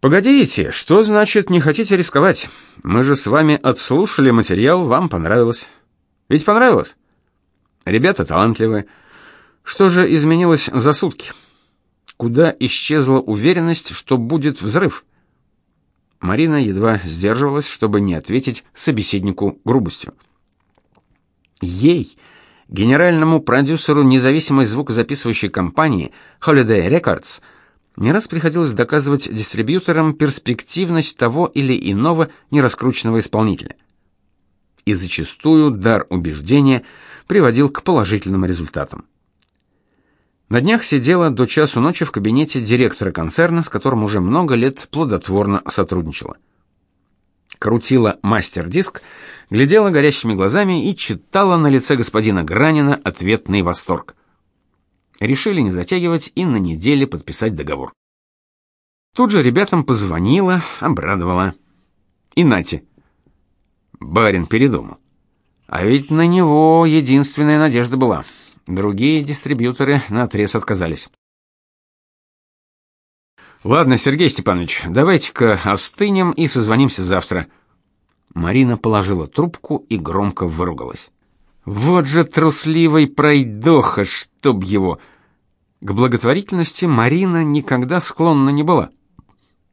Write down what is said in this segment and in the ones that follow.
Погодите, что значит не хотите рисковать? Мы же с вами отслушали материал, вам понравилось. Ведь понравилось? Ребята талантливые. Что же изменилось за сутки? Куда исчезла уверенность, что будет взрыв? Марина едва сдерживалась, чтобы не ответить собеседнику грубостью. Ей, генеральному продюсеру независимой звукозаписывающей компании Holiday Records, не раз приходилось доказывать дистрибьюторам перспективность того или иного нераскрученного исполнителя. И зачастую дар убеждения приводил к положительным результатам. На днях сидела до часу ночи в кабинете директора концерна, с которым уже много лет плодотворно сотрудничала. Крутила мастер-диск, глядела горящими глазами и читала на лице господина Гранина ответный восторг решили не затягивать и на неделе подписать договор. Тут же ребятам позвонила, обрадовала. И нате. Барин передумал. А ведь на него единственная надежда была. Другие дистрибьюторы наотрез отказались. Ладно, Сергей Степанович, давайте-ка остынем и созвонимся завтра. Марина положила трубку и громко выругалась. Вот же трусливый пройдоха, чтоб его. К благотворительности Марина никогда склонна не была.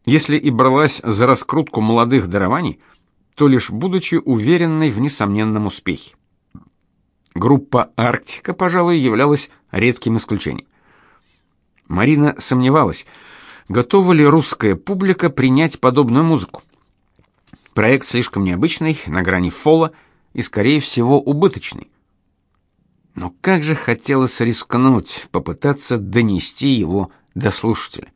Если и бралась за раскрутку молодых дарований, то лишь будучи уверенной в несомненном успехе. Группа Арктика, пожалуй, являлась редким исключением. Марина сомневалась, готова ли русская публика принять подобную музыку. Проект слишком необычный, на грани фола и, скорее всего, убыточный. Но как же хотелось рискнуть, попытаться донести его до слушателя.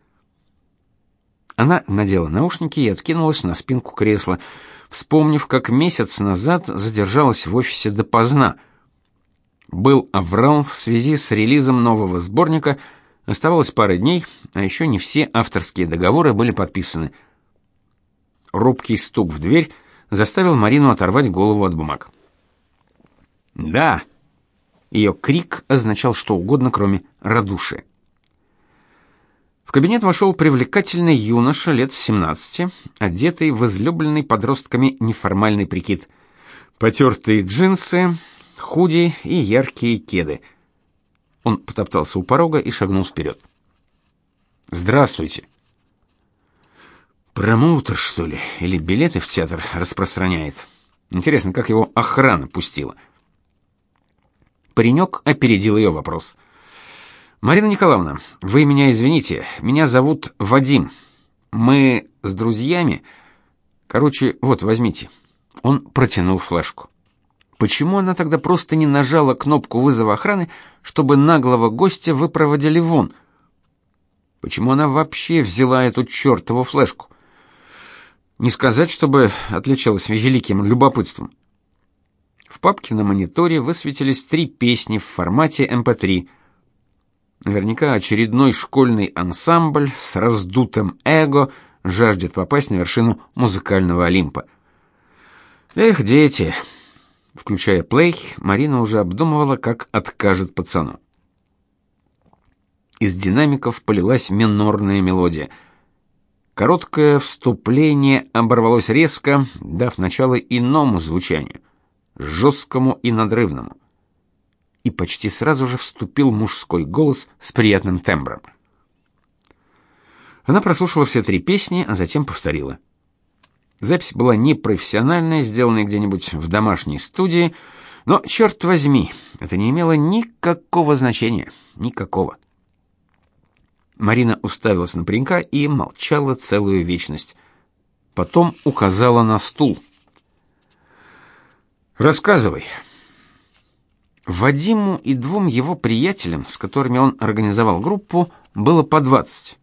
Она надела наушники и откинулась на спинку кресла, вспомнив, как месяц назад задержалась в офисе допоздна. Был аврал в связи с релизом нового сборника, оставалось пара дней, а еще не все авторские договоры были подписаны. Робкий стук в дверь заставил Марину оторвать голову от бумаг. "Да", ее крик означал что угодно, кроме радушия. В кабинет вошел привлекательный юноша лет 17, одетый в излюбленный подростками неформальный прикид. Потертые джинсы, худи и яркие кеды. Он потоптался у порога и шагнул вперед. «Здравствуйте». «Промоутер, что ли? Или билеты в театр распространяет? Интересно, как его охрана пустила?» Паренек опередил ее вопрос. Марина Николаевна, вы меня извините, меня зовут Вадим. Мы с друзьями, короче, вот возьмите. Он протянул флешку. Почему она тогда просто не нажала кнопку вызова охраны, чтобы наглого гостя выпроводили вон? Почему она вообще взяла эту чертову флешку? Не сказать, чтобы отличалась великим любопытством. В папке на мониторе высветились три песни в формате MP3. Эм Наверняка очередной школьный ансамбль с раздутым эго жаждет попасть на вершину музыкального Олимпа. Эх, дети. Включая плей, Марина уже обдумывала, как откажет пацану. Из динамиков полилась минорная мелодия. Короткое вступление оборвалось резко, дав начало иному звучанию жесткому и надрывному. И почти сразу же вступил мужской голос с приятным тембром. Она прослушала все три песни, а затем повторила. Запись была непрофессиональная, сделанная где-нибудь в домашней студии, но черт возьми, это не имело никакого значения, никакого. Марина уставилась на паренька и молчала целую вечность. Потом указала на стул. Рассказывай. Вадиму и двум его приятелям, с которыми он организовал группу, было по 20.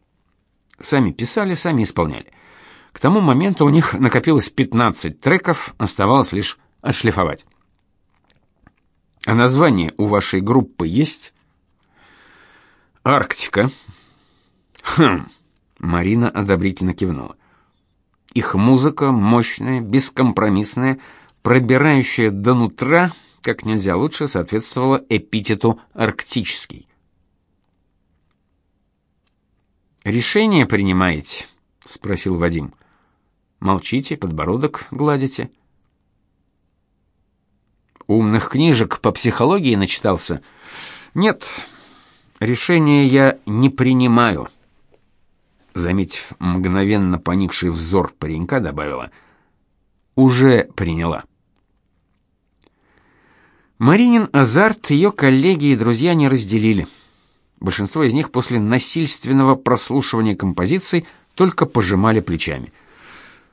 Сами писали, сами исполняли. К тому моменту у них накопилось 15 треков, оставалось лишь отшлифовать. А название у вашей группы есть? Арктика. Хм. Марина одобрительно кивнула. Их музыка мощная, бескомпромиссная, пробирающая до нутра, как нельзя лучше соответствовала эпитету арктический. Решение принимаете? спросил Вадим. Молчите, подбородок гладите. Умных книжек по психологии начитался. Нет, решение я не принимаю. Заметив мгновенно поникший взор паренька, добавила: уже приняла. Маринин азарт ее коллеги и друзья не разделили. Большинство из них после насильственного прослушивания композиций только пожимали плечами.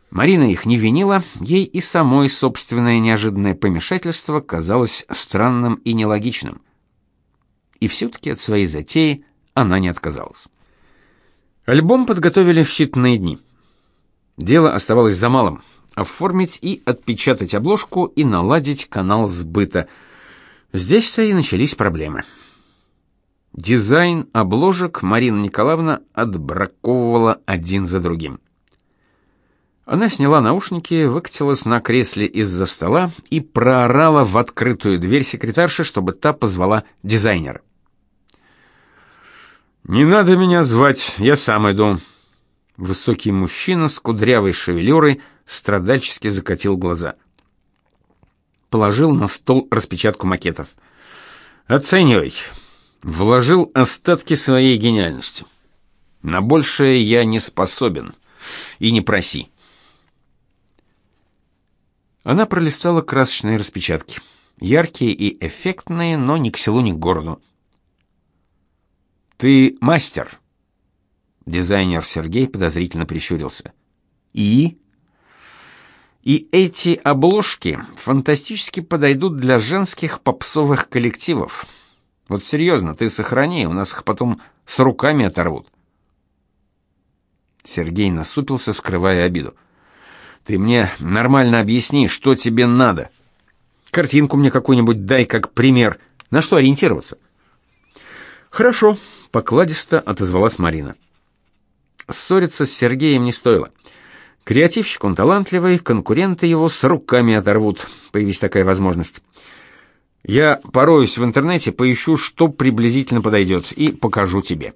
Марина их не винила, ей и самой собственное неожиданное помешательство казалось странным и нелогичным. И все-таки от своей затеи она не отказалась. Альбом подготовили в считанные дни. Дело оставалось за малым — оформить и отпечатать обложку и наладить канал сбыта — Здесь-то и начались проблемы. Дизайн обложек Марина Николаевна отбраковывала один за другим. Она сняла наушники, выкатилась на кресле из-за стола и проорала в открытую дверь секретарши, чтобы та позвала дизайнера. «Не надо меня звать, я сам иду». Высокий мужчина с кудрявой шевелюрой страдальчески закатил глаза положил на стол распечатку макетов. Оценивай. Вложил остатки своей гениальности. На большее я не способен. И не проси. Она пролистала красочные распечатки. Яркие и эффектные, но ни к селу, ни к городу. Ты мастер. Дизайнер Сергей подозрительно прищурился. И и эти обложки фантастически подойдут для женских попсовых коллективов. Вот серьезно, ты сохрани, у нас их потом с руками оторвут. Сергей насупился, скрывая обиду. Ты мне нормально объясни, что тебе надо. Картинку мне какую-нибудь дай как пример. На что ориентироваться? Хорошо, покладисто отозвалась Марина. Ссориться с Сергеем не стоило. Креативщик он талантливый, конкуренты его с руками оторвут, появись такая возможность. Я пороюсь в интернете, поищу, что приблизительно подойдет, и покажу тебе.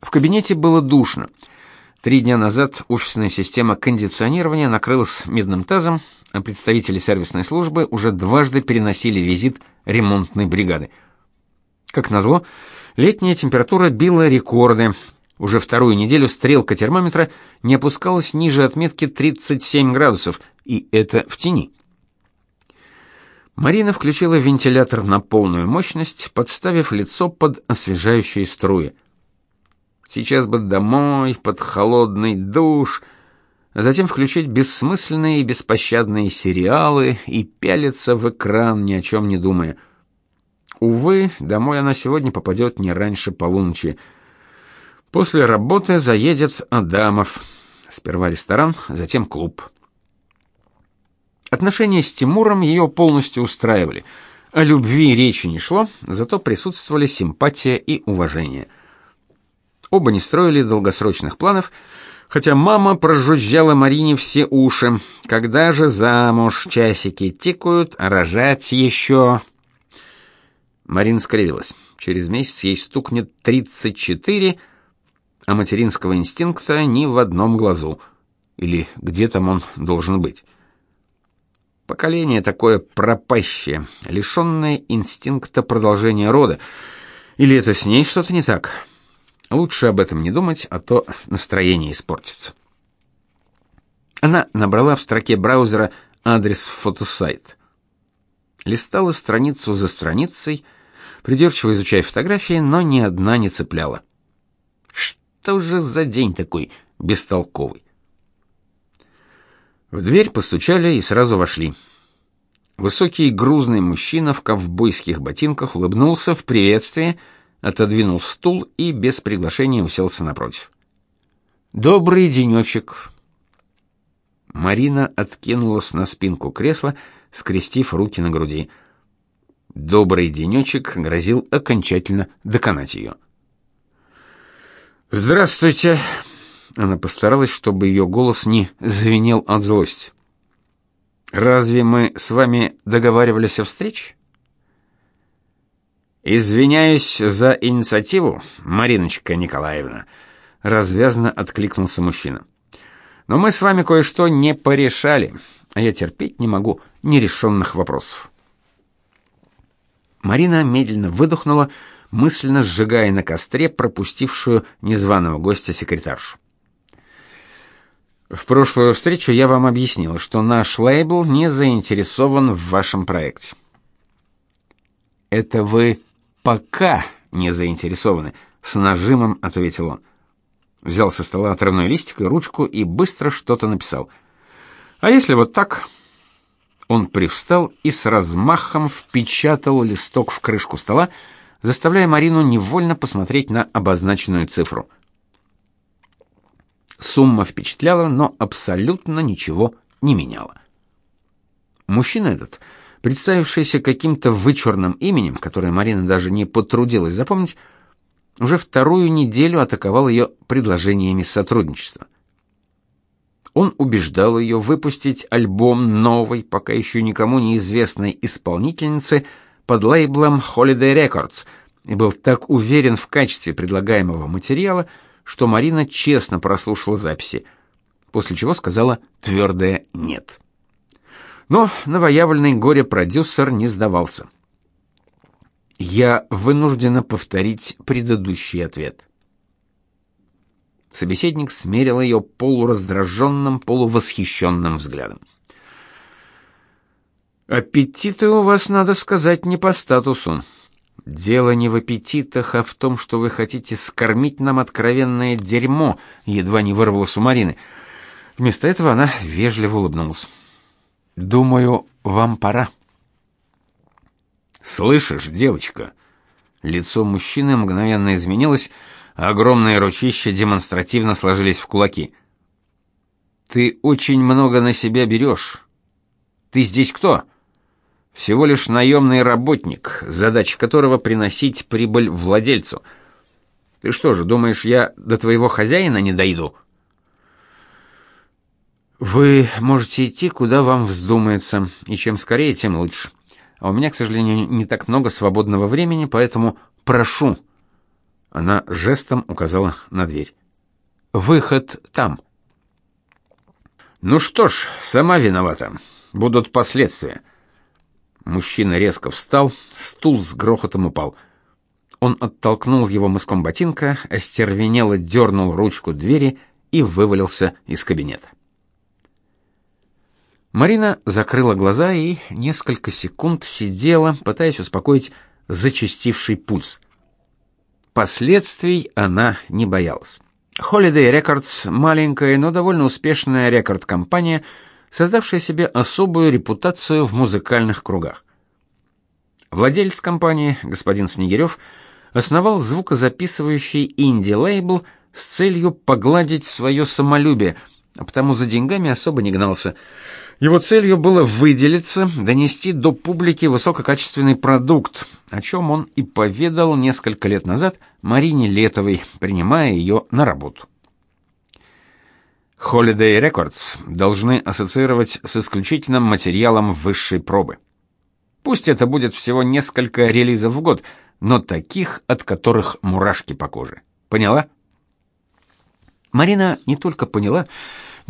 В кабинете было душно. Три дня назад офисная система кондиционирования накрылась медным тазом, а представители сервисной службы уже дважды переносили визит ремонтной бригады. Как назло, летняя температура била рекорды – уже вторую неделю стрелка термометра не опускалась ниже отметки 37 градусов, и это в тени. Марина включила вентилятор на полную мощность, подставив лицо под освежающие струи. Сейчас бы домой, под холодный душ, а затем включить бессмысленные и беспощадные сериалы и пялиться в экран, ни о чем не думая. Увы, домой она сегодня попадет не раньше полуночи. После работы заедет Адамов. Сперва ресторан, затем клуб. Отношения с Тимуром ее полностью устраивали. О любви речи не шло, зато присутствовали симпатия и уважение. Оба не строили долгосрочных планов, хотя мама прожужжала Марине все уши. Когда же замуж, часики тикают, а рожать еще... Марина скривилась. Через месяц ей стукнет тридцать четыре, а материнского инстинкта ни в одном глазу. Или где там он должен быть? Поколение такое пропащее, лишенное инстинкта продолжения рода. Или это с ней что-то не так? Лучше об этом не думать, а то настроение испортится. Она набрала в строке браузера адрес фотосайт. Листала страницу за страницей, придирчиво изучая фотографии, но ни одна не цепляла. Что же за день такой бестолковый? В дверь постучали и сразу вошли. Высокий грузный мужчина в ковбойских ботинках улыбнулся в приветствие, отодвинул стул и без приглашения уселся напротив. Добрый денечек. Марина откинулась на спинку кресла, скрестив руки на груди. Добрый денечек грозил окончательно доконать ее. Здравствуйте. Она постаралась, чтобы ее голос не звенел от злости. Разве мы с вами договаривались о встрече? Извиняюсь за инициативу, Мариночка Николаевна, развязно откликнулся мужчина. Но мы с вами кое-что не порешали, а я терпеть не могу нерешенных вопросов. Марина медленно выдохнула, мысленно сжигая на костре пропустившую незваного гостя секретаршу. В прошлую встречу я вам объяснил, что наш лейбл не заинтересован в вашем проекте. Это вы пока не заинтересованы, с нажимом ответил он. Взял со стола отрывной листик и ручку и быстро что-то написал. А если вот так? Он привстал и с размахом впечатал листок в крышку стола, заставляя Марину невольно посмотреть на обозначенную цифру. Сумма впечатляла, но абсолютно ничего не меняла. Мужчина этот, представившийся каким-то вычурным именем, которое Марина даже не потрудилась запомнить, уже вторую неделю атаковал ее предложениями сотрудничества. Он убеждал ее выпустить альбом новой, пока еще никому неизвестной исполнительницы под лейблом Holiday Records и был так уверен в качестве предлагаемого материала, что Марина честно прослушала записи, после чего сказала твердое «нет». Но новоявленный горе-продюсер не сдавался. Я вынуждена повторить предыдущий ответ. Собеседник смерил ее полураздраженным, полувосхищенным взглядом. Аппетиты у вас, надо сказать, не по статусу. Дело не в аппетитах, а в том, что вы хотите скормить нам откровенное дерьмо, едва не вырвалось у Марины. Вместо этого она вежливо улыбнулась. Думаю, вам пора. Слышишь, девочка? Лицо мужчины мгновенно изменилось, огромные ручища демонстративно сложились в кулаки. Ты очень много на себя берешь. Ты здесь кто? Всего лишь наемный работник, задача которого приносить прибыль владельцу. Ты что же, думаешь, я до твоего хозяина не дойду? Вы можете идти куда вам вздумается, и чем скорее, тем лучше. А у меня, к сожалению, не так много свободного времени, поэтому прошу. Она жестом указала на дверь. Выход там. Ну что ж, сама виновата. Будут последствия. Мужчина резко встал, стул с грохотом упал. Он оттолкнул его мыском ботинка, остервенело дернул ручку двери и вывалился из кабинета. Марина закрыла глаза и несколько секунд сидела, пытаясь успокоить зачастивший пульс. Последствий она не боялась. Holiday Records маленькая, но довольно успешная рекорд-компания, создавшая себе особую репутацию в музыкальных кругах. Владелец компании, господин Снегирев, основал звукозаписывающий инди-лейбл с целью погладить свое самолюбие, а потому за деньгами особо не гнался – его целью было выделиться, донести до публики высококачественный продукт, о чем он и поведал несколько лет назад Марине Летовой, принимая ее на работу. Holiday Records должны ассоциировать с исключительным материалом высшей пробы. Пусть это будет всего несколько релизов в год, но таких, от которых мурашки по коже. Поняла? Марина не только поняла,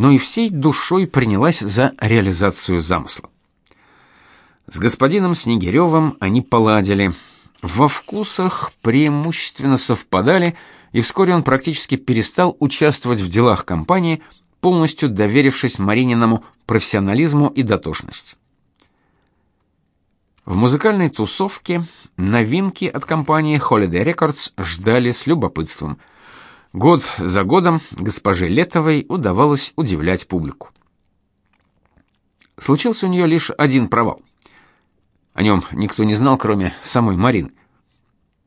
но и всей душой принялась за реализацию замысла. С господином Снегиревым они поладили. Во вкусах преимущественно совпадали, и вскоре он практически перестал участвовать в делах компании, полностью доверившись Марининому профессионализму и дотошности. В музыкальной тусовке новинки от компании Holiday Records ждали с любопытством – Год за годом госпоже Летовой удавалось удивлять публику. Случился у нее лишь один провал. О нем никто не знал, кроме самой Марины.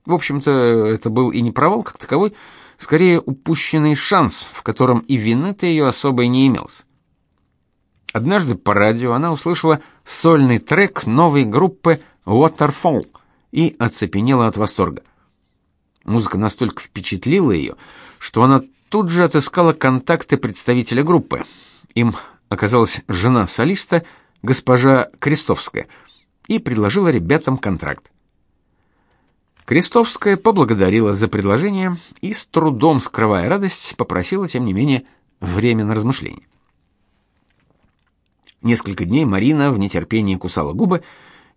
В общем-то, это был и не провал как таковой, скорее упущенный шанс, в котором и вины-то ее особой не имелось. Однажды по радио она услышала сольный трек новой группы Waterfall и оцепенела от восторга. Музыка настолько впечатлила ее, что она тут же отыскала контакты представителя группы. Им оказалась жена солиста, госпожа Крестовская, и предложила ребятам контракт. Крестовская поблагодарила за предложение и, с трудом скрывая радость, попросила, тем не менее, время на размышление. Несколько дней Марина в нетерпении кусала губы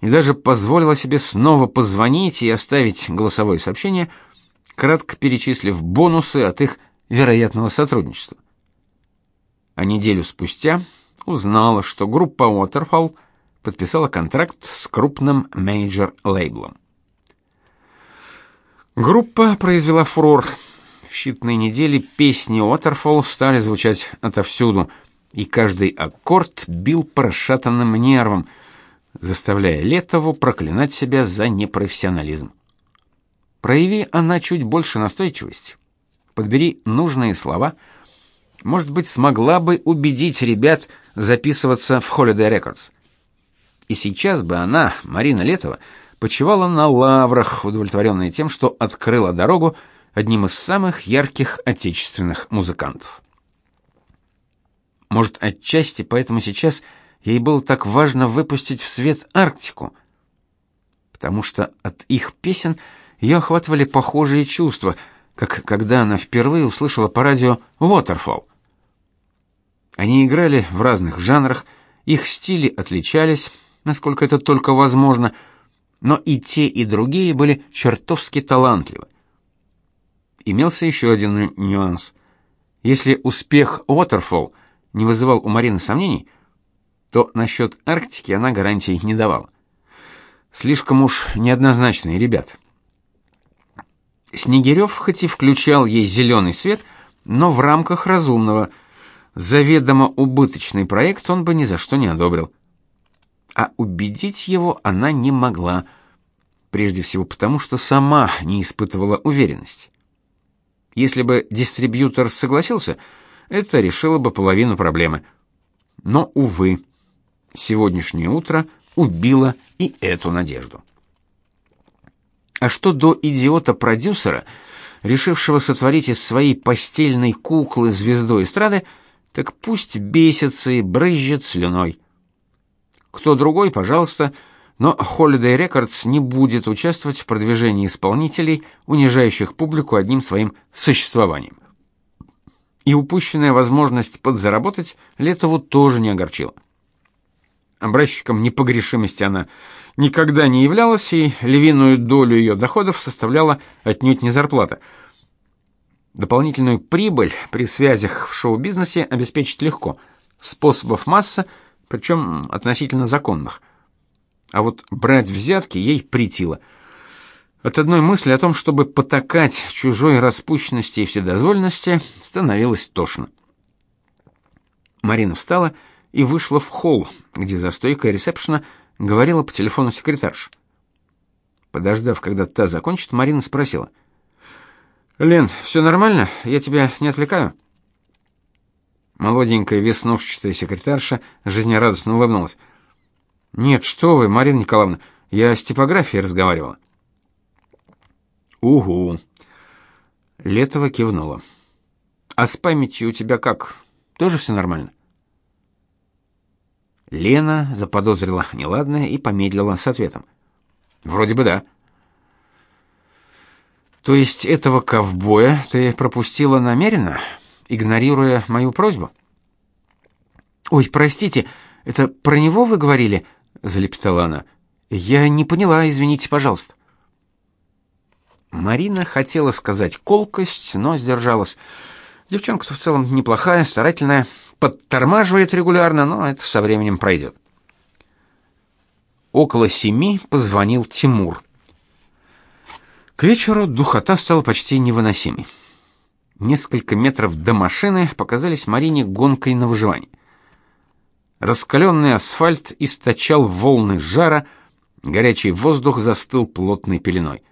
и даже позволила себе снова позвонить и оставить голосовое сообщение, кратко перечислив бонусы от их вероятного сотрудничества. А неделю спустя узнала, что группа Waterfall подписала контракт с крупным мейджор-лейблом. Группа произвела фурор. В считанные недели песни Waterfall стали звучать отовсюду, и каждый аккорд бил по расшатанным нервам, заставляя Летову проклинать себя за непрофессионализм. Прояви она чуть больше настойчивости, подбери нужные слова, может быть, смогла бы убедить ребят записываться в Holiday Records. И сейчас бы она, Марина Летова, почивала на лаврах, удовлетворенная тем, что открыла дорогу одним из самых ярких отечественных музыкантов. Может, отчасти поэтому сейчас ей было так важно выпустить в свет Арктику, потому что от их песен ее охватывали похожие чувства, как когда она впервые услышала по радио Waterfall. Они играли в разных жанрах, их стили отличались, насколько это только возможно — но и те, и другие были чертовски талантливы. Имелся еще один нюанс. Если успех Waterfall не вызывал у Марины сомнений, то насчет Арктики она гарантий не давала. Слишком уж неоднозначные ребята. Снегирев хоть и включал ей зеленый свет, но в рамках разумного. Заведомо убыточный проект он бы ни за что не одобрил а убедить его она не могла, прежде всего потому, что сама не испытывала уверенности. Если бы дистрибьютор согласился, это решило бы половину проблемы. Но увы, сегодняшнее утро убило и эту надежду. А что до идиота-продюсера, решившего сотворить из своей постельной куклы звезду эстрады, так пусть бесится и брызжет слюной. Кто другой, пожалуйста, но Holiday Records не будет участвовать в продвижении исполнителей, унижающих публику одним своим существованием. И упущенная возможность подзаработать Летову тоже не огорчила. Образчиком непогрешимости она никогда не являлась, и львиную долю ее доходов составляла отнюдь не зарплата. Дополнительную прибыль при связях в шоу-бизнесе обеспечить легко. Способов масса – причем относительно законных. А вот брать взятки ей притило. От одной мысли о том, чтобы потакать чужой распущенности и вседозволенности, становилось тошно. Марина встала и вышла в холл, где за стойкой ресепшена говорила по телефону секретарша. Подождав, когда та закончит, Марина спросила: "Лен, все нормально? Я тебя не отвлекаю?" Молоденькая веснушчатая секретарша жизнерадостно улыбнулась. Нет, что вы, Марина Николаевна, я с типографией разговаривала. Угу. Летова кивнула. А с памятью у тебя как? Тоже все нормально? Лена заподозрила неладное и помедлила с ответом. Вроде бы да. То есть этого ковбоя ты пропустила намеренно? игнорируя мою просьбу. Ой, простите, это про него вы говорили? залепетала она. Я не поняла, извините, пожалуйста. Марина хотела сказать колкость, но сдержалась. Девчонка-то в целом неплохая, старательная, подтормаживает регулярно, но это со временем пройдет. Около семи позвонил Тимур. К вечеру духота стала почти невыносимой. Несколько метров до машины показались Марине гонкой на выживание. Раскаленный асфальт источал волны жара, горячий воздух застыл плотной пеленой.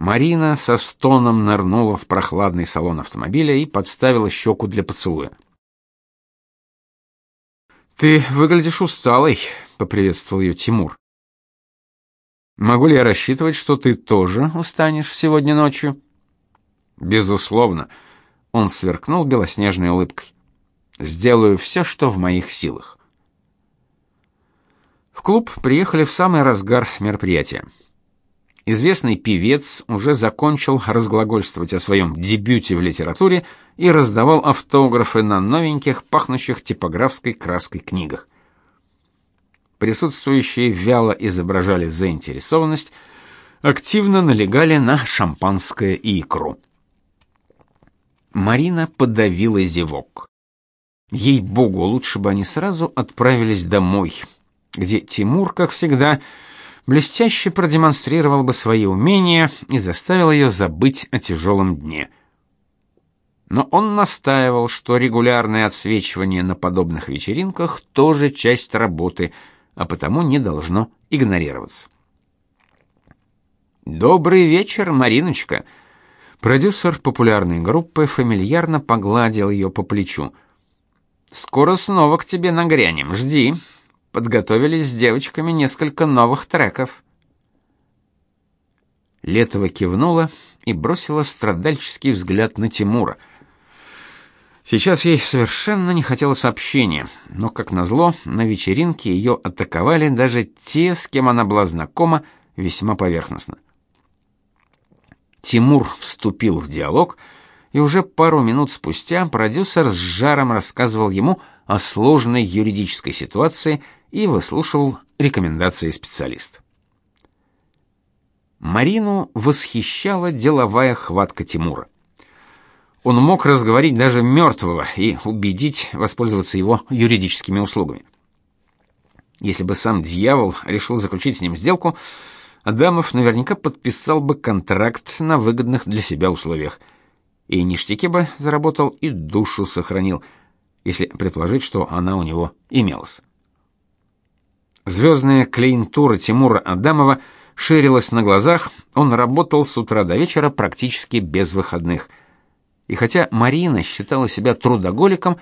Марина со стоном нырнула в прохладный салон автомобиля и подставила щеку для поцелуя. Ты выглядишь усталой, поприветствовал ее Тимур. Могу ли я рассчитывать, что ты тоже устанешь сегодня ночью? Безусловно, он сверкнул белоснежной улыбкой. Сделаю все, что в моих силах. В клуб приехали в самый разгар мероприятия. Известный певец уже закончил разглагольствовать о своем дебюте в литературе и раздавал автографы на новеньких, пахнущих типографской краской книгах. Присутствующие вяло изображали заинтересованность, активно налегали на шампанское и икру. Марина подавила зевок. Ей-богу, лучше бы они сразу отправились домой, где Тимур, как всегда, блестяще продемонстрировал бы свои умения и заставил ее забыть о тяжелом дне. Но он настаивал, что регулярное отсвечивание на подобных вечеринках тоже часть работы, а потому не должно игнорироваться. Добрый вечер, Мариночка. Продюсер популярной группы фамильярно погладил ее по плечу. Скоро снова к тебе нагрянем. Жди. Подготовили с девочками несколько новых треков. Летова кивнула и бросила страдальческий взгляд на Тимура. Сейчас ей совершенно не хотелось общения, но как назло, на вечеринке ее атаковали даже те, с кем она была знакома, весьма поверхностно. Тимур вступил в диалог, и уже пару минут спустя продюсер с жаром рассказывал ему о сложной юридической ситуации и выслушивал рекомендации специалиста. Марину восхищала деловая хватка Тимура. Он мог разговорить даже мертвого и убедить воспользоваться его юридическими услугами. Если бы сам дьявол решил заключить с ним сделку, Адамов наверняка подписал бы контракт на выгодных для себя условиях. И ништяки бы заработал, и душу сохранил, если предположить, что она у него имелась. Звездная клиентура Тимура Адамова ширилась на глазах, он работал с утра до вечера практически без выходных. И хотя Марина считала себя трудоголиком,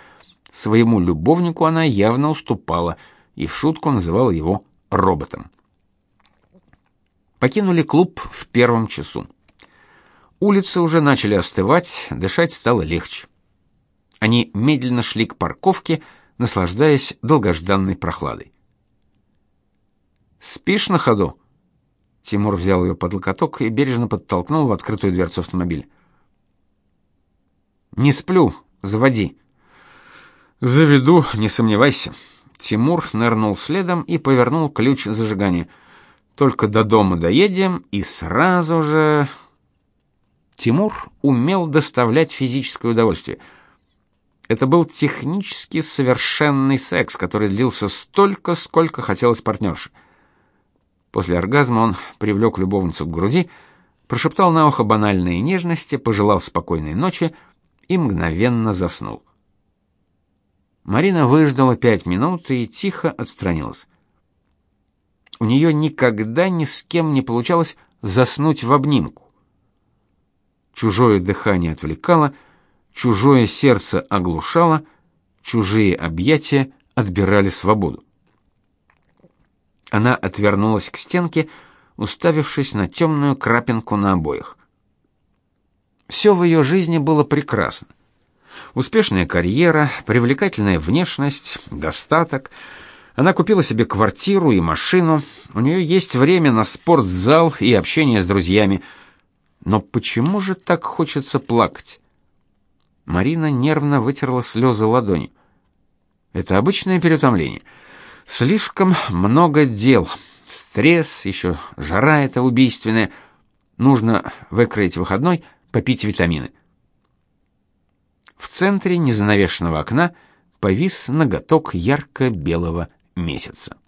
своему любовнику она явно уступала и в шутку называла его роботом покинули клуб в первом часу. Улицы уже начали остывать, дышать стало легче. Они медленно шли к парковке, наслаждаясь долгожданной прохладой. «Спишь на ходу?» Тимур взял ее под локоток и бережно подтолкнул в открытую дверцу автомобиля. «Не сплю, заводи». «Заведу, не сомневайся». Тимур нырнул следом и повернул ключ зажигания – только до дома доедем и сразу же Тимур умел доставлять физическое удовольствие. Это был технически совершенный секс, который длился столько, сколько хотелось партнерше. После оргазма он привлек любовницу к груди, прошептал на ухо банальные нежности, пожелал спокойной ночи и мгновенно заснул. Марина выждала пять минут и тихо отстранилась. У нее никогда ни с кем не получалось заснуть в обнимку. Чужое дыхание отвлекало, чужое сердце оглушало, чужие объятия отбирали свободу. Она отвернулась к стенке, уставившись на темную крапинку на обоях. Все в ее жизни было прекрасно. Успешная карьера, привлекательная внешность, достаток — она купила себе квартиру и машину, у нее есть время на спортзал и общение с друзьями. Но почему же так хочется плакать? Марина нервно вытерла слезы ладонью. Это обычное переутомление. Слишком много дел. Стресс, еще жара эта убийственная. Нужно выкроить выходной, попить витамины. В центре незанавешенного окна повис ноготок ярко-белого месяца.